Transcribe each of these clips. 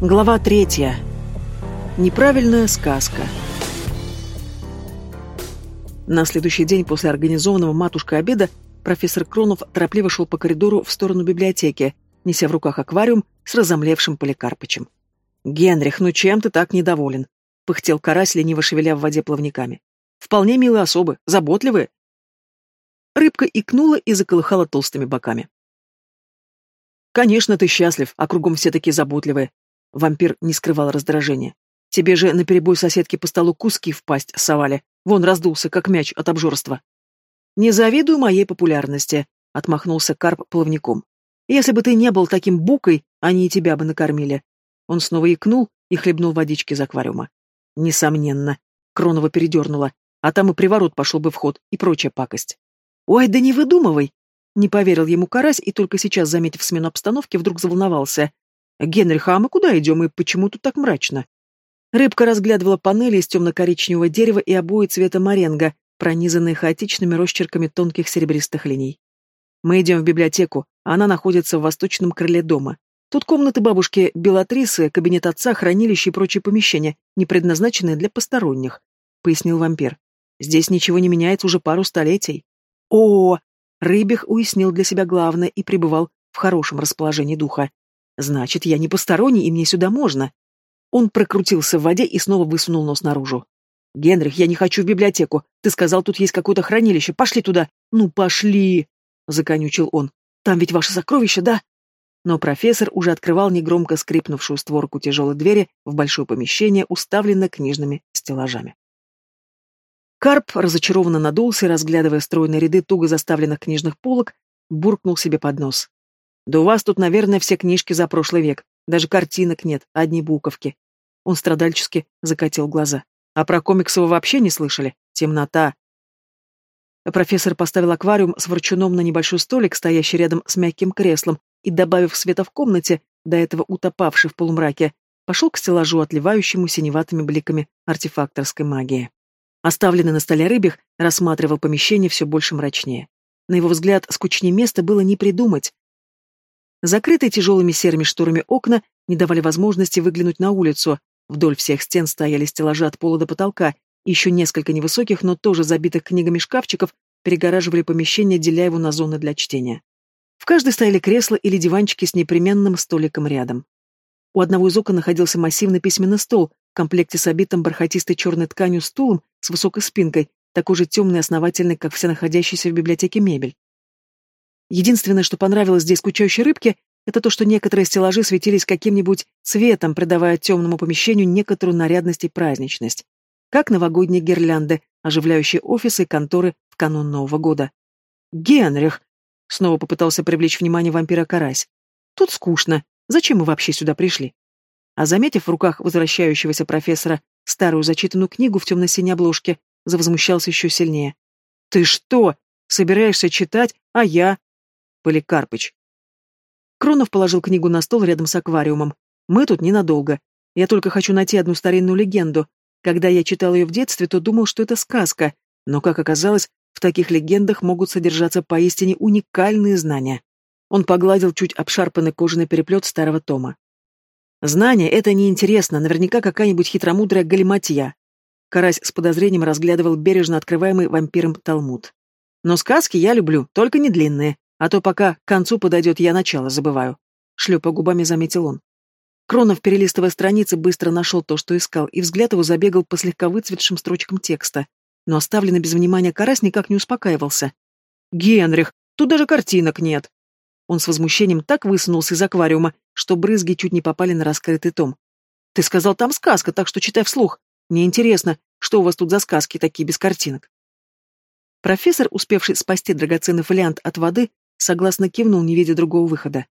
Глава третья. Неправильная сказка. На следующий день после организованного матушкой обеда профессор Кронов торопливо шел по коридору в сторону библиотеки, неся в руках аквариум с разомлевшим Поликарпычем. «Генрих, ну чем ты так недоволен?» — пыхтел карась, лениво шевеля в воде плавниками. «Вполне милые особы, заботливые». Рыбка икнула и заколыхала толстыми боками. «Конечно, ты счастлив, а кругом все такие заботливые. Вампир не скрывал раздражения. Тебе же наперебой соседки по столу куски в пасть совали. Вон раздулся, как мяч от обжорства. Не завидую моей популярности, отмахнулся Карп плавником. Если бы ты не был таким букой, они и тебя бы накормили. Он снова икнул и хлебнул водички из аквариума. Несомненно. Кронова передернула, а там и приворот пошел бы в ход, и прочая пакость. Ой, да не выдумывай! Не поверил ему карась и только сейчас, заметив смену обстановки, вдруг заволновался. «Генрих, а мы куда идем и почему тут так мрачно?» Рыбка разглядывала панели из темно-коричневого дерева и обои цвета моренго, пронизанные хаотичными росчерками тонких серебристых линий. «Мы идем в библиотеку, она находится в восточном крыле дома. Тут комнаты бабушки Белатрисы, кабинет отца, хранилище и прочие помещения, не предназначенные для посторонних», — пояснил вампир. «Здесь ничего не меняется уже пару столетий». «О!» — Рыбих уяснил для себя главное и пребывал в хорошем расположении духа. Значит, я не посторонний, и мне сюда можно. Он прокрутился в воде и снова высунул нос наружу. «Генрих, я не хочу в библиотеку. Ты сказал, тут есть какое-то хранилище. Пошли туда!» «Ну, пошли!» — законючил он. «Там ведь ваше сокровище, да?» Но профессор уже открывал негромко скрипнувшую створку тяжелой двери в большое помещение, уставленное книжными стеллажами. Карп разочарованно надулся, разглядывая стройные ряды туго заставленных книжных полок, буркнул себе под нос. Да у вас тут, наверное, все книжки за прошлый век. Даже картинок нет, одни буковки. Он страдальчески закатил глаза. А про комиксы вы вообще не слышали? Темнота. Профессор поставил аквариум с ворчуном на небольшой столик, стоящий рядом с мягким креслом, и, добавив света в комнате, до этого утопавший в полумраке, пошел к стеллажу, отливающему синеватыми бликами артефакторской магии. Оставленный на столе рыбих рассматривал помещение все больше мрачнее. На его взгляд, скучнее места было не придумать, Закрытые тяжелыми серыми шторами окна не давали возможности выглянуть на улицу. Вдоль всех стен стояли стеллажи от пола до потолка, еще несколько невысоких, но тоже забитых книгами шкафчиков перегораживали помещение, деля его на зоны для чтения. В каждой стояли кресла или диванчики с непременным столиком рядом. У одного из окон находился массивный письменный стол в комплекте с обитым бархатистой черной тканью стулом с высокой спинкой, такой же темный и основательный, как вся находящаяся в библиотеке мебель. Единственное, что понравилось здесь скучающей рыбке, это то, что некоторые стеллажи светились каким-нибудь цветом, придавая темному помещению некоторую нарядность и праздничность. Как новогодние гирлянды, оживляющие офисы и конторы в канун Нового года. «Генрих!» — снова попытался привлечь внимание вампира Карась. «Тут скучно. Зачем мы вообще сюда пришли?» А заметив в руках возвращающегося профессора старую зачитанную книгу в темно-синей обложке, завозмущался еще сильнее. «Ты что, собираешься читать, а я? Поликарпыч. Кронов положил книгу на стол рядом с аквариумом. Мы тут ненадолго. Я только хочу найти одну старинную легенду. Когда я читал ее в детстве, то думал, что это сказка, но, как оказалось, в таких легендах могут содержаться поистине уникальные знания. Он погладил чуть обшарпанный кожаный переплет старого тома. Знания — это неинтересно, наверняка какая-нибудь хитромудрая галиматья. Карась с подозрением разглядывал бережно открываемый вампиром талмуд. Но сказки я люблю, только не длинные. А то пока к концу подойдет, я начало забываю. Шлепа губами заметил он. Кронов, перелистывая страницы, быстро нашел то, что искал, и взгляд его забегал по слегка выцветшим строчкам текста. Но оставленный без внимания карась никак не успокаивался. «Генрих, тут даже картинок нет!» Он с возмущением так высунулся из аквариума, что брызги чуть не попали на раскрытый том. «Ты сказал, там сказка, так что читай вслух. Мне интересно, что у вас тут за сказки такие без картинок?» Профессор, успевший спасти драгоценный фолиант от воды, Согласно кивнул, не видя другого выхода.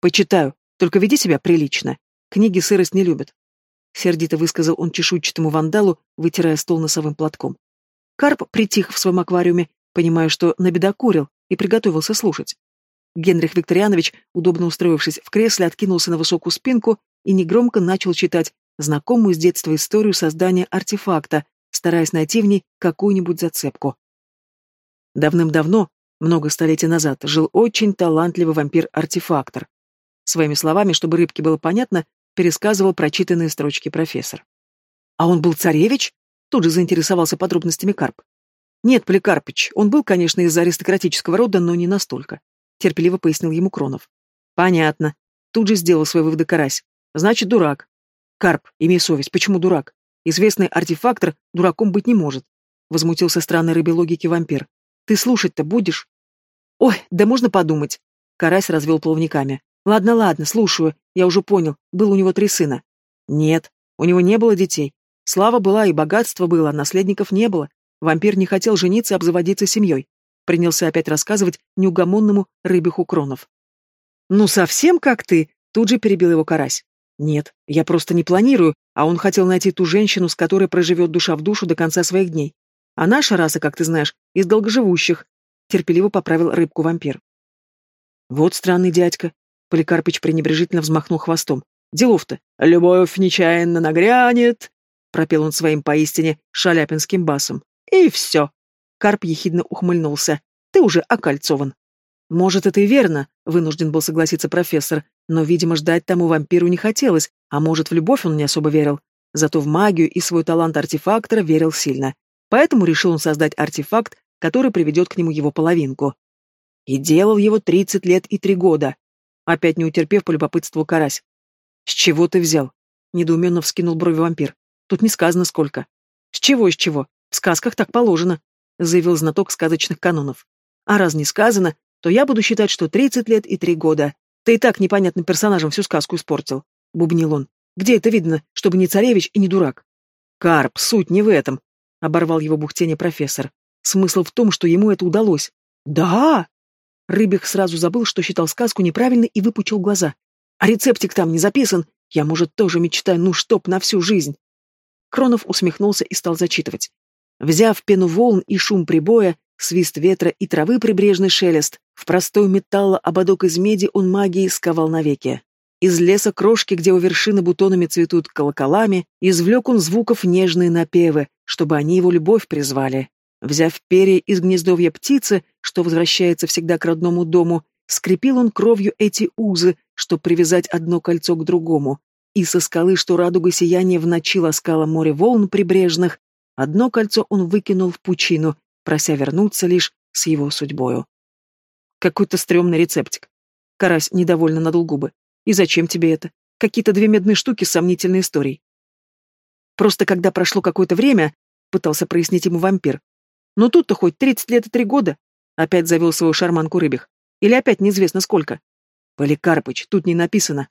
«Почитаю, только веди себя прилично. Книги сырость не любят», — сердито высказал он чешуйчатому вандалу, вытирая стол носовым платком. Карп притих в своем аквариуме, понимая, что набедокурил, и приготовился слушать. Генрих Викторианович, удобно устроившись в кресле, откинулся на высокую спинку и негромко начал читать знакомую с детства историю создания артефакта, стараясь найти в ней какую-нибудь зацепку. Давным-давно, много столетий назад жил очень талантливый вампир-артефактор. Своими словами, чтобы рыбке было понятно, пересказывал прочитанные строчки профессор. «А он был царевич?» Тут же заинтересовался подробностями Карп. «Нет, Поликарпыч, он был, конечно, из аристократического рода, но не настолько», — терпеливо пояснил ему Кронов. «Понятно. Тут же сделал свой выводы Карась. Значит, дурак. Карп, имей совесть, почему дурак? Известный артефактор дураком быть не может», — возмутился странной рыбе логики вампир. «Ты слушать-то будешь?» «Ой, да можно подумать», — Карась развел плавниками. «Ладно, ладно, слушаю. Я уже понял. Был у него три сына». «Нет, у него не было детей. Слава была и богатство было, а наследников не было. Вампир не хотел жениться и обзаводиться семьей. Принялся опять рассказывать неугомонному рыбиху Кронов. «Ну, совсем как ты!» — тут же перебил его карась. «Нет, я просто не планирую, а он хотел найти ту женщину, с которой проживет душа в душу до конца своих дней. А наша раса, как ты знаешь, из долгоживущих», — терпеливо поправил рыбку вампир. «Вот странный дядька», — Поликарпыч пренебрежительно взмахнул хвостом. «Делов-то, любовь нечаянно нагрянет», — пропел он своим поистине шаляпинским басом. «И все!» Карп ехидно ухмыльнулся. «Ты уже окольцован». «Может, это и верно», — вынужден был согласиться профессор, но, видимо, ждать тому вампиру не хотелось, а может, в любовь он не особо верил. Зато в магию и свой талант артефактора верил сильно. Поэтому решил он создать артефакт, который приведет к нему его половинку. И делал его тридцать лет и три года. Опять не утерпев, полюбопытствовал Карась. «С чего ты взял?» — недоуменно вскинул брови вампир. Тут не сказано сколько. С чего, из чего? В сказках так положено, заявил знаток сказочных канонов. А раз не сказано, то я буду считать, что тридцать лет и три года. Ты и так непонятным персонажем всю сказку испортил, бубнил он. Где это видно, чтобы не царевич и не дурак? Карп, суть не в этом, оборвал его бухтение профессор. Смысл в том, что ему это удалось. Да! Рыбих сразу забыл, что считал сказку неправильной и выпучил глаза. А рецептик там не записан. Я, может, тоже мечтаю, ну чтоб на всю жизнь. Кронов усмехнулся и стал зачитывать. Взяв пену волн и шум прибоя, свист ветра и травы прибрежный шелест, в простой металла ободок из меди он магией сковал навеки. Из леса крошки, где у вершины бутонами цветут колоколами, извлек он звуков нежные напевы, чтобы они его любовь призвали. Взяв перья из гнездовья птицы, что возвращается всегда к родному дому, скрепил он кровью эти узы, чтобы привязать одно кольцо к другому, и со скалы, что радуга сияния в ночи ласкала море волн прибрежных, одно кольцо он выкинул в пучину, прося вернуться лишь с его судьбою. Какой-то стрёмный рецептик. Карась недовольно надул губы. И зачем тебе это? Какие-то две медные штуки с сомнительной историей. Просто когда прошло какое-то время, пытался прояснить ему вампир. Но «Ну тут-то хоть тридцать лет и три года. Опять завел свою шарманку рыбих. Или опять неизвестно сколько. Поликарпыч, тут не написано.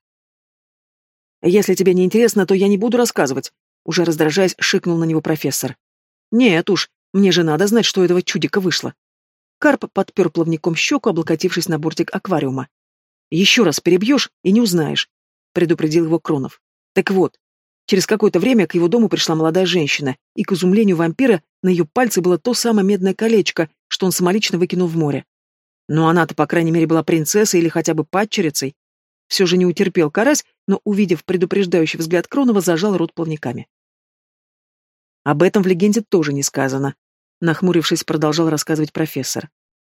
Если тебе не интересно, то я не буду рассказывать. Уже раздражаясь, шикнул на него профессор. Нет уж, мне же надо знать, что этого чудика вышло. Карп подпер плавником щеку, облокотившись на бортик аквариума. Еще раз перебьешь и не узнаешь, предупредил его Кронов. Так вот, через какое-то время к его дому пришла молодая женщина, и, к изумлению вампира, на ее пальце было то самое медное колечко, что он самолично выкинул в море. Но она-то, по крайней мере, была принцессой или хотя бы падчерицей. Все же не утерпел карась, но, увидев предупреждающий взгляд Кронова, зажал рот плавниками. Об этом в легенде тоже не сказано. Нахмурившись, продолжал рассказывать профессор.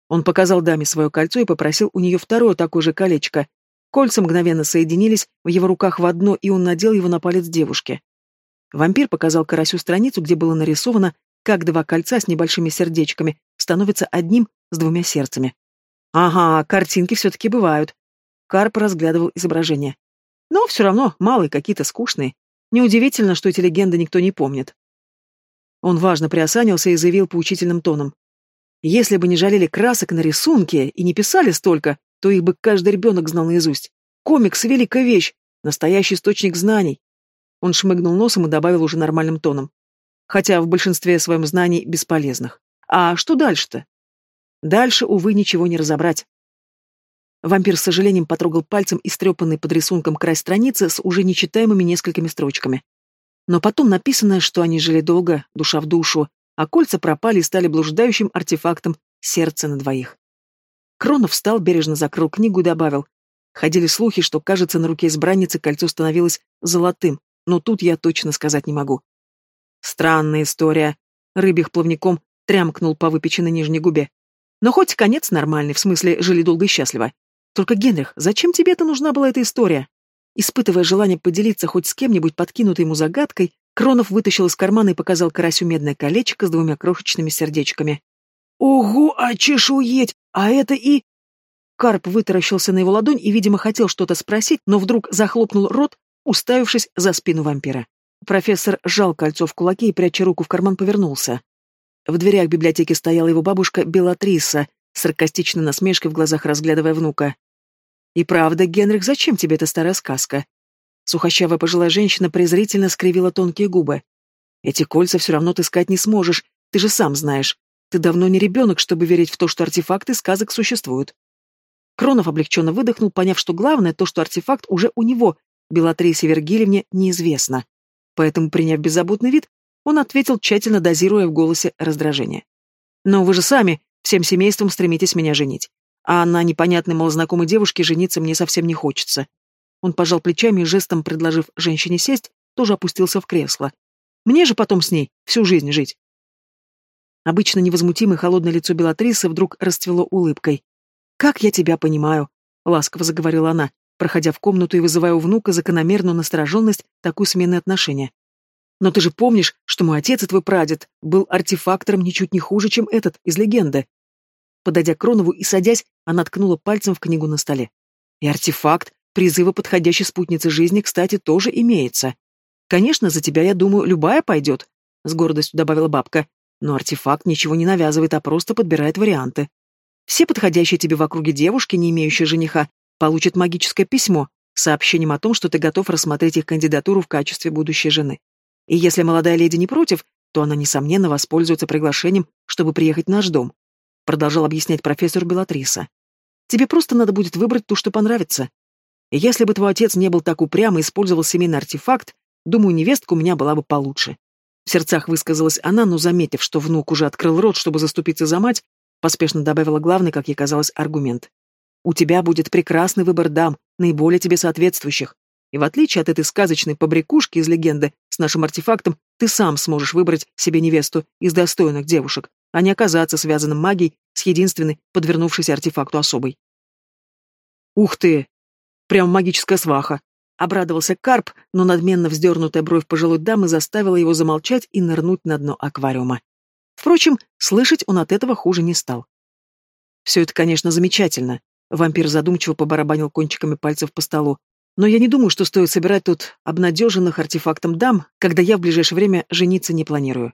Он показал даме свое кольцо и попросил у нее второе такое же колечко. Кольца мгновенно соединились в его руках в одно, и он надел его на палец девушки. Вампир показал Карасю страницу, где было нарисовано, как два кольца с небольшими сердечками становятся одним с двумя сердцами. Ага, картинки все-таки бывают. Карп разглядывал изображение. Но все равно малые какие-то скучные. Неудивительно, что эти легенды никто не помнит. Он важно приосанился и заявил поучительным тоном. Если бы не жалели красок на рисунке и не писали столько, то их бы каждый ребенок знал наизусть. Комикс — великая вещь, настоящий источник знаний. Он шмыгнул носом и добавил уже нормальным тоном. Хотя в большинстве своем знаний бесполезных. А что дальше-то? Дальше, увы, ничего не разобрать. Вампир с сожалением потрогал пальцем истрепанный под рисунком край страницы с уже нечитаемыми несколькими строчками. Но потом написано, что они жили долго, душа в душу, а кольца пропали и стали блуждающим артефактом сердца на двоих. Кронов встал, бережно закрыл книгу и добавил. Ходили слухи, что, кажется, на руке избранницы кольцо становилось золотым, но тут я точно сказать не могу. Странная история. Рыбих плавником трямкнул по выпеченной нижней губе. Но хоть конец нормальный, в смысле, жили долго и счастливо. Только, Генрих, зачем тебе это нужна была эта история? Испытывая желание поделиться хоть с кем-нибудь подкинутой ему загадкой, Кронов вытащил из кармана и показал карасю медное колечко с двумя крошечными сердечками. «Ого, а чешуеть! А это и...» Карп вытаращился на его ладонь и, видимо, хотел что-то спросить, но вдруг захлопнул рот, уставившись за спину вампира. Профессор сжал кольцо в кулаке и, пряча руку в карман, повернулся. В дверях библиотеки стояла его бабушка Белатриса, саркастично насмешкой в глазах разглядывая внука. «И правда, Генрих, зачем тебе эта старая сказка?» Сухощавая пожилая женщина презрительно скривила тонкие губы. «Эти кольца все равно ты искать не сможешь, ты же сам знаешь. Ты давно не ребенок, чтобы верить в то, что артефакты сказок существуют». Кронов облегченно выдохнул, поняв, что главное то, что артефакт уже у него, Белатрисе Вергильевне, неизвестно. Поэтому, приняв беззаботный вид, он ответил, тщательно дозируя в голосе раздражение. «Но вы же сами всем семейством стремитесь меня женить а на непонятной малознакомой девушке жениться мне совсем не хочется. Он пожал плечами и жестом, предложив женщине сесть, тоже опустился в кресло. Мне же потом с ней всю жизнь жить. Обычно невозмутимое холодное лицо Белатрисы вдруг расцвело улыбкой. «Как я тебя понимаю», — ласково заговорила она, проходя в комнату и вызывая у внука закономерную настороженность такой смены отношения. «Но ты же помнишь, что мой отец и твой прадед был артефактором ничуть не хуже, чем этот из легенды. Подойдя к Кронову и садясь, она ткнула пальцем в книгу на столе. И артефакт призыва подходящей спутницы жизни, кстати, тоже имеется. Конечно, за тебя, я думаю, любая пойдет, — с гордостью добавила бабка. Но артефакт ничего не навязывает, а просто подбирает варианты. Все подходящие тебе в округе девушки, не имеющие жениха, получат магическое письмо с сообщением о том, что ты готов рассмотреть их кандидатуру в качестве будущей жены. И если молодая леди не против, то она, несомненно, воспользуется приглашением, чтобы приехать в наш дом продолжал объяснять профессор Белатриса. Тебе просто надо будет выбрать то, что понравится. Если бы твой отец не был так упрям и использовал семейный артефакт, думаю, невестка у меня была бы получше. В сердцах высказалась она, но, заметив, что внук уже открыл рот, чтобы заступиться за мать, поспешно добавила главный, как ей казалось, аргумент. «У тебя будет прекрасный выбор дам, наиболее тебе соответствующих. И в отличие от этой сказочной побрякушки из легенды с нашим артефактом, ты сам сможешь выбрать себе невесту из достойных девушек, а не оказаться связанным магией с единственной подвернувшейся артефакту особой. «Ух ты! Прям магическая сваха!» Обрадовался Карп, но надменно вздернутая бровь пожилой дамы заставила его замолчать и нырнуть на дно аквариума. Впрочем, слышать он от этого хуже не стал. «Все это, конечно, замечательно», — вампир задумчиво побарабанил кончиками пальцев по столу. «Но я не думаю, что стоит собирать тут обнадеженных артефактом дам, когда я в ближайшее время жениться не планирую.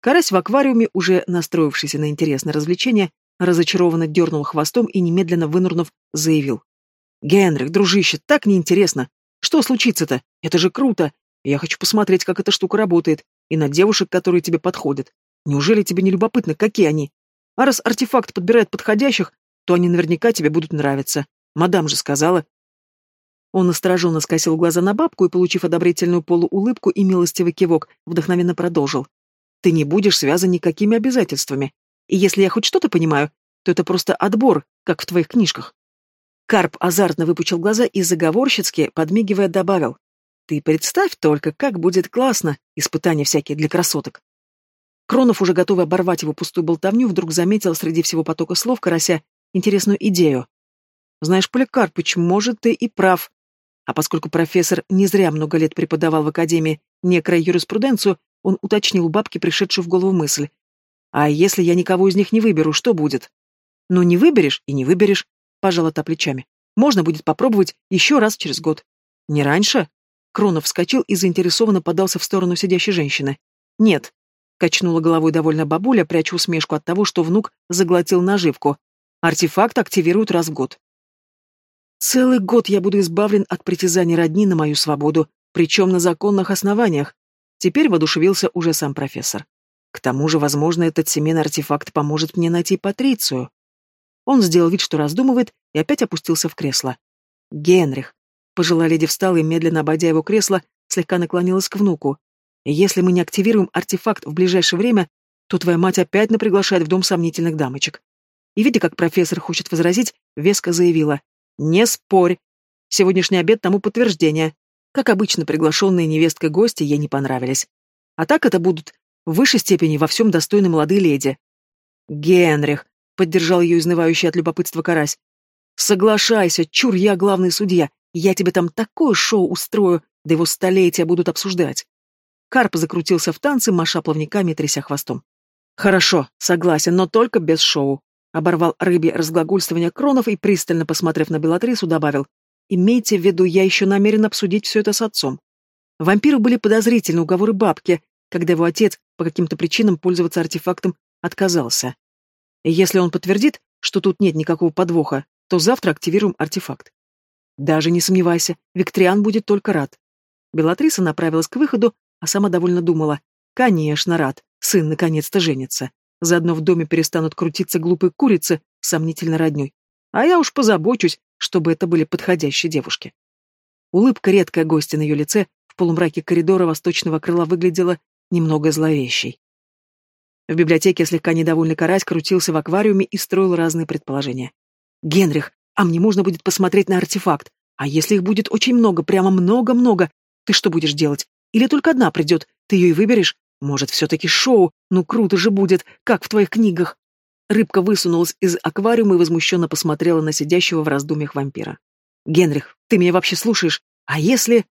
Карась в аквариуме, уже настроившийся на интересное развлечение, разочарованно дернул хвостом и, немедленно вынурнув, заявил. «Генрих, дружище, так неинтересно. Что случится-то? Это же круто. Я хочу посмотреть, как эта штука работает, и на девушек, которые тебе подходят. Неужели тебе не любопытно, какие они? А раз артефакт подбирает подходящих, то они наверняка тебе будут нравиться. Мадам же сказала». Он настороженно скосил глаза на бабку и, получив одобрительную полуулыбку и милостивый кивок, вдохновенно продолжил. Ты не будешь связан никакими обязательствами. И если я хоть что-то понимаю, то это просто отбор, как в твоих книжках. Карп азартно выпучил глаза и заговорщицки, подмигивая, добавил. Ты представь только, как будет классно, испытания всякие для красоток. Кронов, уже готовый оборвать его пустую болтовню, вдруг заметил среди всего потока слов карася интересную идею. Знаешь, Поликарпыч, может, ты и прав. А поскольку профессор не зря много лет преподавал в Академии некро-юриспруденцию, он уточнил у бабки пришедшую в голову мысль. «А если я никого из них не выберу, что будет?» «Ну, не выберешь и не выберешь», — пожала та плечами. «Можно будет попробовать еще раз через год». «Не раньше?» Кронов вскочил и заинтересованно подался в сторону сидящей женщины. «Нет», — качнула головой довольно бабуля, пряча усмешку от того, что внук заглотил наживку. «Артефакт активируют раз в год». «Целый год я буду избавлен от притязаний родни на мою свободу, причем на законных основаниях», Теперь воодушевился уже сам профессор. К тому же, возможно, этот семейный артефакт поможет мне найти Патрицию. Он сделал вид, что раздумывает, и опять опустился в кресло. «Генрих!» Пожилая леди встала и, медленно обойдя его кресло, слегка наклонилась к внуку. «Если мы не активируем артефакт в ближайшее время, то твоя мать опять наприглашает в дом сомнительных дамочек». И, видя, как профессор хочет возразить, веско заявила. «Не спорь. Сегодняшний обед тому подтверждение. Как обычно, приглашенные невесткой гости ей не понравились. А так это будут в высшей степени во всем достойны молодые леди. «Генрих», — поддержал ее изнывающий от любопытства карась. «Соглашайся, чур я главный судья. Я тебе там такое шоу устрою, да его столетия будут обсуждать. Карп закрутился в танце, маша плавниками тряся хвостом. «Хорошо, согласен, но только без шоу», — оборвал рыбе разглагольствование Кронов и, пристально посмотрев на Белатрису, добавил. «Имейте в виду, я еще намерен обсудить все это с отцом». Вампиру были подозрительны уговоры бабки, когда его отец по каким-то причинам пользоваться артефактом отказался. Если он подтвердит, что тут нет никакого подвоха, то завтра активируем артефакт. Даже не сомневайся, Виктриан будет только рад. Белатриса направилась к выходу, а сама довольно думала. Конечно, рад. Сын наконец-то женится. Заодно в доме перестанут крутиться глупые курицы с сомнительной родней. А я уж позабочусь, чтобы это были подходящие девушки. Улыбка редкая гостья на ее лице в полумраке коридора восточного крыла выглядела немного зловещей. В библиотеке слегка недовольный карась крутился в аквариуме и строил разные предположения. «Генрих, а мне можно будет посмотреть на артефакт. А если их будет очень много, прямо много-много, ты что будешь делать? Или только одна придет, ты ее и выберешь? Может, все-таки шоу? Ну круто же будет, как в твоих книгах!» Рыбка высунулась из аквариума и возмущенно посмотрела на сидящего в раздумьях вампира. «Генрих, ты меня вообще слушаешь? А если...»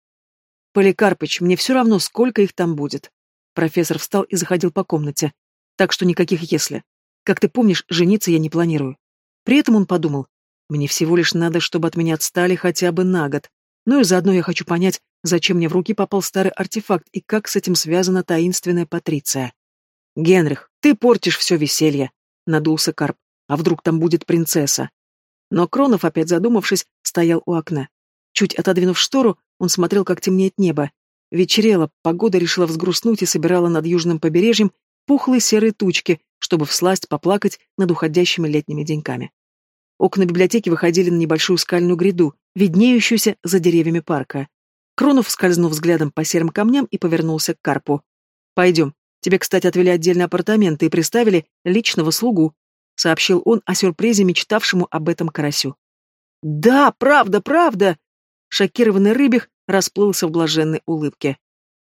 «Поликарпыч, мне все равно, сколько их там будет». Профессор встал и заходил по комнате. Так что никаких «если». Как ты помнишь, жениться я не планирую. При этом он подумал, мне всего лишь надо, чтобы от меня отстали хотя бы на год. Ну и заодно я хочу понять, зачем мне в руки попал старый артефакт и как с этим связана таинственная Патриция. «Генрих, ты портишь все веселье», — надулся Карп. «А вдруг там будет принцесса?» Но Кронов, опять задумавшись, стоял у окна. Чуть отодвинув штору, он смотрел, как темнеет небо. Вечерело, погода решила взгрустнуть и собирала над южным побережьем пухлые серые тучки, чтобы всласть поплакать над уходящими летними деньками. Окна библиотеки выходили на небольшую скальную гряду, виднеющуюся за деревьями парка. Кронов скользнул взглядом по серым камням и повернулся к Карпу. «Пойдем. Тебе, кстати, отвели отдельные апартаменты и приставили личного слугу», — сообщил он о сюрпризе, мечтавшему об этом карасю. «Да, правда, правда!» Шокированный рыбих расплылся в блаженной улыбке.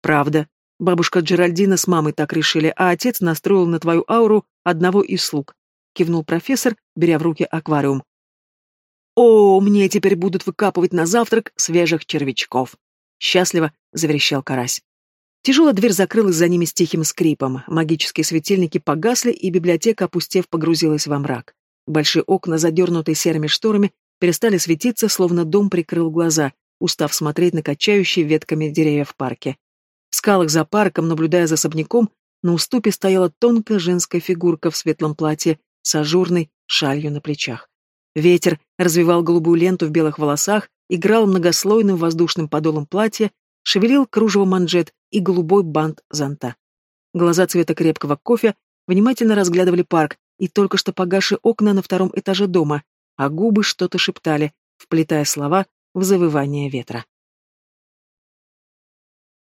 «Правда. Бабушка Джеральдина с мамой так решили, а отец настроил на твою ауру одного из слуг», — кивнул профессор, беря в руки аквариум. «О, мне теперь будут выкапывать на завтрак свежих червячков!» Счастливо заверещал карась. Тяжелая дверь закрылась за ними с тихим скрипом, магические светильники погасли, и библиотека, опустев, погрузилась во мрак. Большие окна, задернутые серыми шторами, перестали светиться, словно дом прикрыл глаза, устав смотреть на качающие ветками деревья в парке. В скалах за парком, наблюдая за особняком, на уступе стояла тонкая женская фигурка в светлом платье с ажурной шалью на плечах. Ветер развивал голубую ленту в белых волосах, играл многослойным воздушным подолом платья, шевелил кружево манжет и голубой бант зонта. Глаза цвета крепкого кофе внимательно разглядывали парк и только что погаши окна на втором этаже дома, а губы что-то шептали, вплетая слова в завывание ветра.